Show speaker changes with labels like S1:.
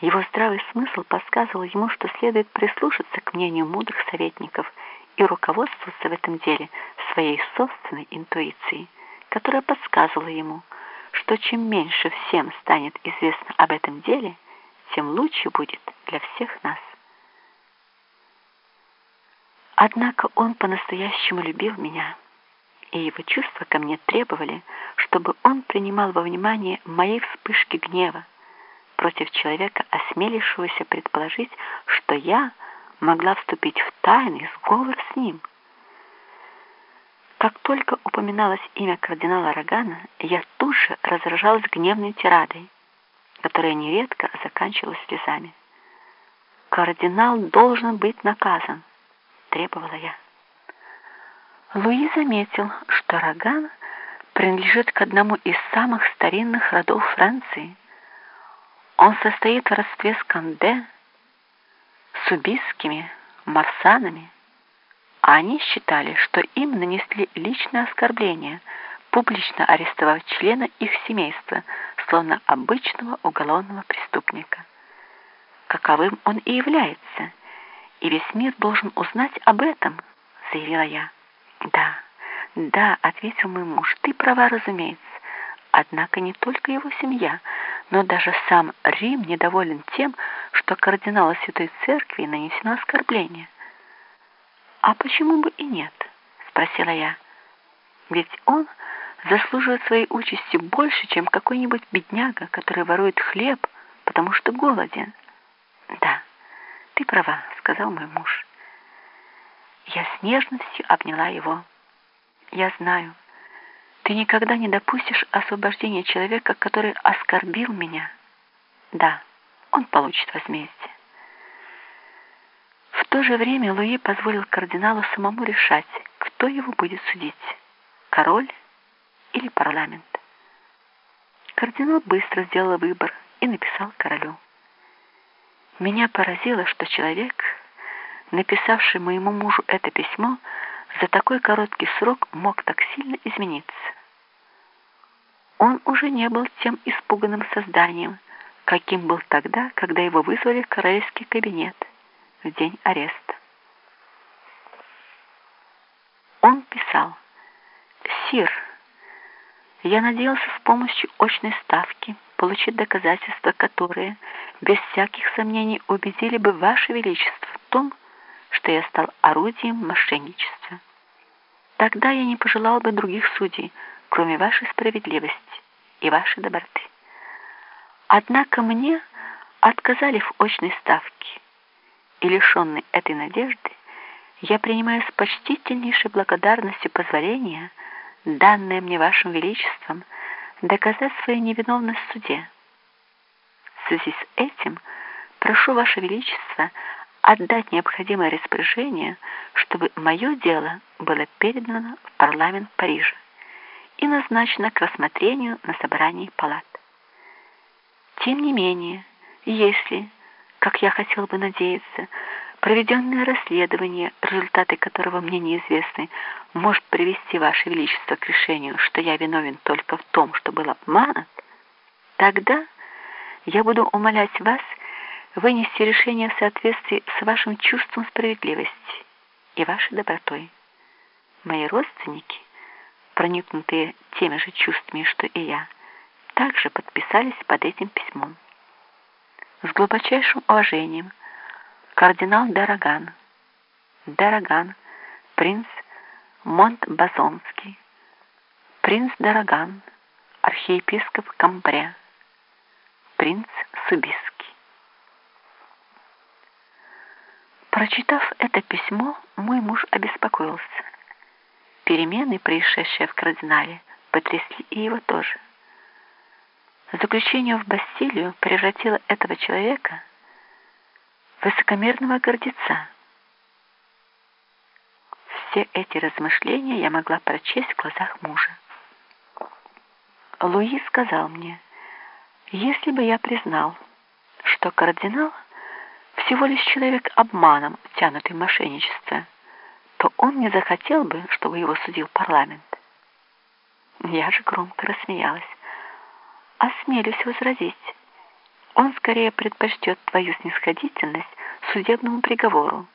S1: Его здравый смысл подсказывал ему, что следует прислушаться к мнению мудрых советников и руководствоваться в этом деле своей собственной интуицией, которая подсказывала ему, что чем меньше всем станет известно об этом деле, тем лучше будет для всех нас. Однако он по-настоящему любил меня, и его чувства ко мне требовали, чтобы он принимал во внимание мои вспышки гнева против человека, осмелившегося предположить, что я могла вступить в тайный сговор с ним. Как только упоминалось имя кардинала Рогана, я тут же разражалась гневной тирадой, которая нередко заканчивалась слезами. «Кардинал должен быть наказан», — требовала я. Луи заметил, что Роган принадлежит к одному из самых старинных родов Франции. Он состоит в родстве с Канде, с марсанами, а они считали, что им нанесли личное оскорбление, публично арестовав члена их семейства, словно обычного уголовного преступника. Каковым он и является, и весь мир должен узнать об этом, заявила я. Да, да, ответил мой муж, ты права, разумеется. Однако не только его семья, но даже сам Рим недоволен тем, что кардиналу Святой Церкви нанесено оскорбление. «А почему бы и нет?» — спросила я. «Ведь он заслуживает своей участи больше, чем какой-нибудь бедняга, который ворует хлеб, потому что голоден». «Да, ты права», — сказал мой муж. Я с нежностью обняла его. «Я знаю, ты никогда не допустишь освобождения человека, который оскорбил меня. Да, он получит возмездие». В то же время Луи позволил кардиналу самому решать, кто его будет судить – король или парламент. Кардинал быстро сделал выбор и написал королю. Меня поразило, что человек, написавший моему мужу это письмо, за такой короткий срок мог так сильно измениться. Он уже не был тем испуганным созданием, каким был тогда, когда его вызвали в королевский кабинет в день ареста. Он писал, «Сир, я надеялся с помощью очной ставки получить доказательства, которые, без всяких сомнений, убедили бы Ваше Величество в том, что я стал орудием мошенничества. Тогда я не пожелал бы других судей, кроме вашей справедливости и вашей доброты. Однако мне отказали в очной ставке, и лишенный этой надежды, я принимаю с почтительнейшей благодарностью позволения, данное мне вашим величеством, доказать свою невиновность в суде. В связи с этим прошу ваше величество отдать необходимое распоряжение, чтобы мое дело было передано в парламент Парижа и назначено к рассмотрению на собрании палат. Тем не менее, если как я хотел бы надеяться, проведенное расследование, результаты которого мне неизвестны, может привести Ваше Величество к решению, что я виновен только в том, что был обманут, тогда я буду умолять вас вынести решение в соответствии с вашим чувством справедливости и вашей добротой. Мои родственники, проникнутые теми же чувствами, что и я, также подписались под этим письмом. С глубочайшим уважением, кардинал Дороган, Дороган, принц Монт-Базонский, принц Дороган, архиепископ Камбре, принц Субиский. Прочитав это письмо, мой муж обеспокоился. Перемены, происшедшие в кардинале, потрясли и его тоже. Заключение в Бастилию превратило этого человека в высокомерного гордеца. Все эти размышления я могла прочесть в глазах мужа. Луи сказал мне, если бы я признал, что кардинал всего лишь человек обманом, втянутый в мошенничество, то он не захотел бы, чтобы его судил парламент. Я же громко рассмеялась осмелюсь возразить. он скорее предпочтет твою снисходительность судебному приговору,